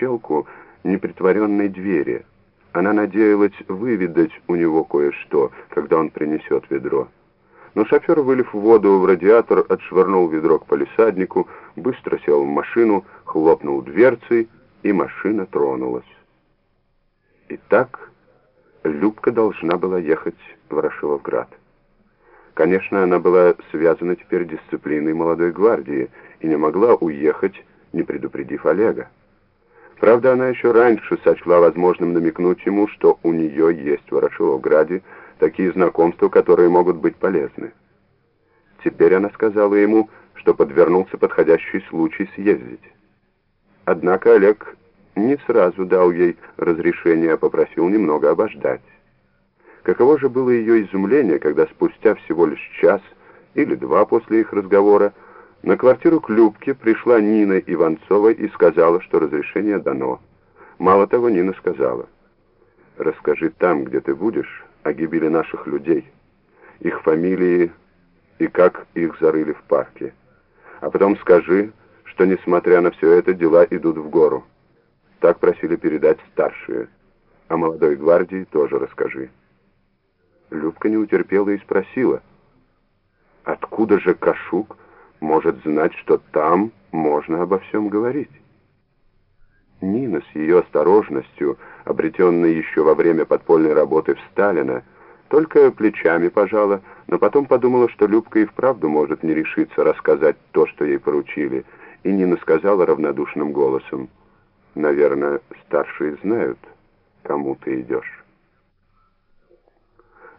щелку непритворенной двери. Она надеялась выведать у него кое-что, когда он принесет ведро. Но шофер, вылив воду в радиатор, отшвырнул ведро к полисаднику, быстро сел в машину, хлопнул дверцей, и машина тронулась. Итак, Любка должна была ехать в Ворошиловград. Конечно, она была связана теперь дисциплиной молодой гвардии и не могла уехать, не предупредив Олега. Правда, она еще раньше сочла возможным намекнуть ему, что у нее есть в Ворошиловграде такие знакомства, которые могут быть полезны. Теперь она сказала ему, что подвернулся подходящий случай съездить. Однако Олег не сразу дал ей разрешение, а попросил немного обождать. Каково же было ее изумление, когда спустя всего лишь час или два после их разговора на квартиру к Любке пришла Нина Иванцова и сказала, что разрешение дано. Мало того, Нина сказала, «Расскажи там, где ты будешь, о гибели наших людей, их фамилии и как их зарыли в парке. А потом скажи, что, несмотря на все это, дела идут в гору. Так просили передать старшие. О молодой гвардии тоже расскажи». Любка не утерпела и спросила, «Откуда же Кашук может знать, что там можно обо всем говорить?» Нина с ее осторожностью, обретенной еще во время подпольной работы в Сталина, только плечами пожала, но потом подумала, что Любка и вправду может не решиться рассказать то, что ей поручили, и Нина сказала равнодушным голосом, «Наверное, старшие знают, кому ты идешь».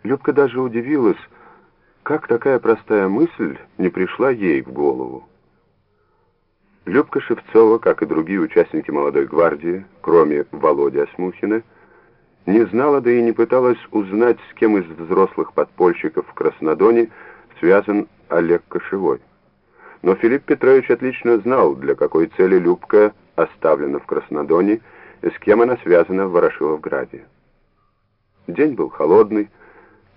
Любка даже удивилась, как такая простая мысль не пришла ей в голову. Любка Шевцова, как и другие участники молодой гвардии, кроме Володи Осмухина, не знала, да и не пыталась узнать, с кем из взрослых подпольщиков в Краснодоне связан Олег Кошевой. Но Филипп Петрович отлично знал, для какой цели Любка оставлена в Краснодоне и с кем она связана в Ворошиловграде. День был холодный,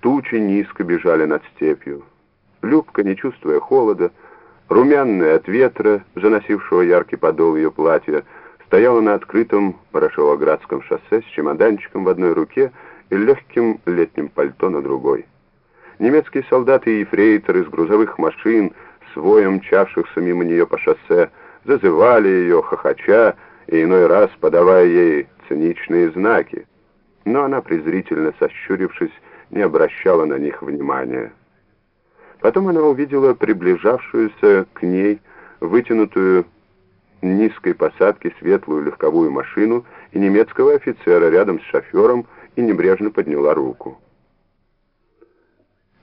Тучи низко бежали над степью. Любка, не чувствуя холода, румяная от ветра, заносившего яркий подол ее платья, стояла на открытом Ворошиловградском шоссе с чемоданчиком в одной руке и легким летним пальто на другой. Немецкие солдаты и ефрейторы из грузовых машин, с воем мчавшихся мимо нее по шоссе, зазывали ее, хохоча, и иной раз подавая ей циничные знаки. Но она, презрительно сощурившись, не обращала на них внимания. Потом она увидела приближавшуюся к ней вытянутую низкой посадки светлую легковую машину и немецкого офицера рядом с шофером и небрежно подняла руку.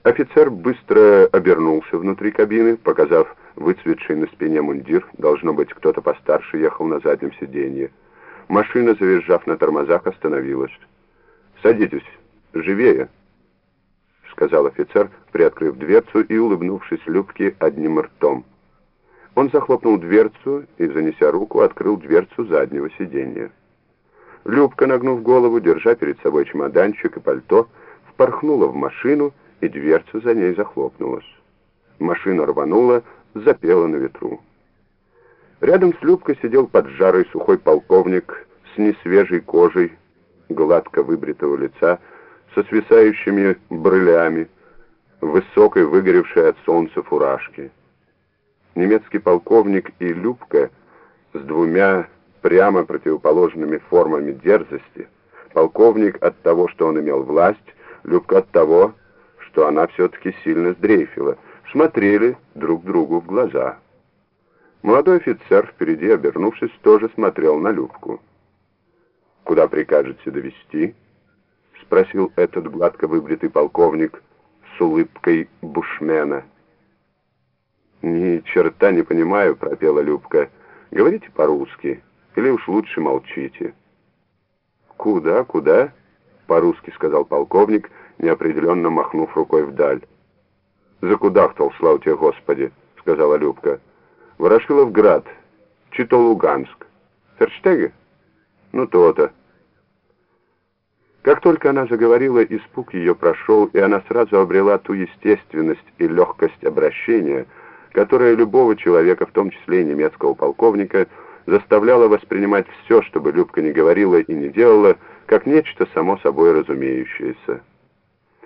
Офицер быстро обернулся внутри кабины, показав выцветший на спине мундир. Должно быть, кто-то постарше ехал на заднем сиденье. Машина, завизжав на тормозах, остановилась. «Садитесь, живее!» Сказал офицер, приоткрыв дверцу и улыбнувшись Любке одним ртом. Он захлопнул дверцу и, занеся руку, открыл дверцу заднего сиденья. Любка, нагнув голову, держа перед собой чемоданчик и пальто, впорхнула в машину, и дверца за ней захлопнулась. Машина рванула, запела на ветру. Рядом с Любкой сидел поджарый сухой полковник с несвежей кожей, гладко выбритого лица, со свисающими брылями, высокой выгоревшей от солнца фуражки. Немецкий полковник и Любка с двумя прямо противоположными формами дерзости. Полковник от того, что он имел власть, Любка от того, что она все-таки сильно сдрейфила, смотрели друг другу в глаза. Молодой офицер, впереди обернувшись, тоже смотрел на Любку. «Куда прикажете довести?» Спросил этот гладко выбритый полковник с улыбкой бушмена. «Ни черта не понимаю», — пропела Любка. «Говорите по-русски, или уж лучше молчите». «Куда, куда?» — по-русски сказал полковник, неопределенно махнув рукой вдаль. «Закудахтал, слава тебе, Господи!» — сказала Любка. «Ворошиловград, Чито-Луганск. Ферштеге? Ну, то-то». Как только она заговорила, испуг ее прошел, и она сразу обрела ту естественность и легкость обращения, которая любого человека, в том числе и немецкого полковника, заставляла воспринимать все, что бы Любка не говорила и не делала, как нечто само собой разумеющееся.